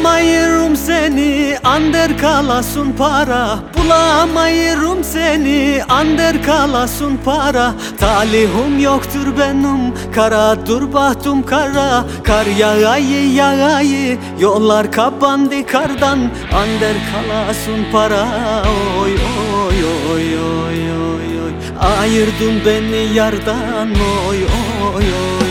Bulamayırım seni ander kalasın para. Bulamayırım seni ander kalasın para. Talihum yoktur benim kara dur bahtım kara. Kar yağayı yağayı yollar kapandı kardan. Ander kalasın para. Oy oy oy oy oy oy. Ayırdın beni yardan. Oy oy oy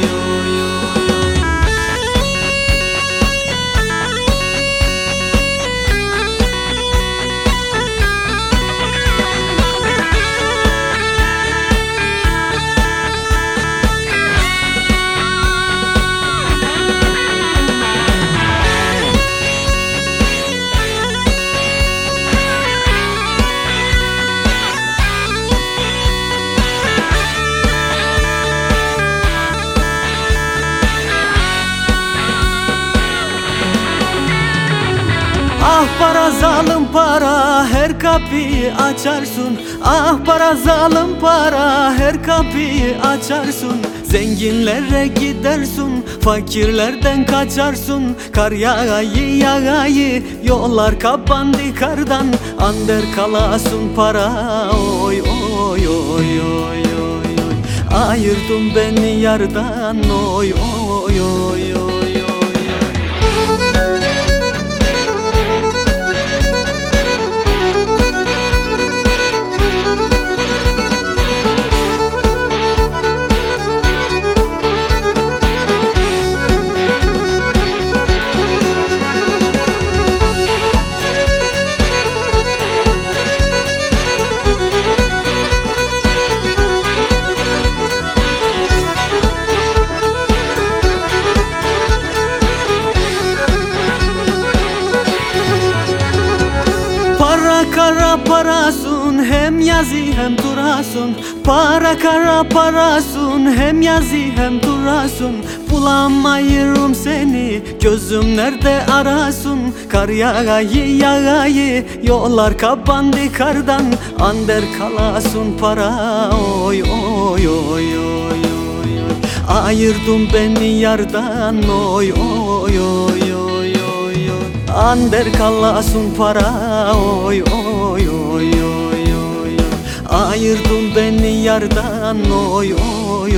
para zalim para her kapıyı açarsın. Ah para zalim para her kapıyı açarsın. Zenginlere gidersin fakirlerden kaçarsın. Kar yağayı yağayı yollar kapandı kardan. Ander kalasın para oy oy oy oy oy oy. Ayırdın beni yardan oy oy oy kara parasun hem yazı hem durasun Para kara parasun hem yazı hem durasun Bulamayırım seni gözüm nerede arasın? Kar yağayı yağayı yollar kapandı kardan. Ander kalasın para oy oy oy oy oy Ayırdın beni yardan oy oy oy oy oy oy Ander kalasın para oy oy oy oy oy oy. Ayırdın beni yardan oy oy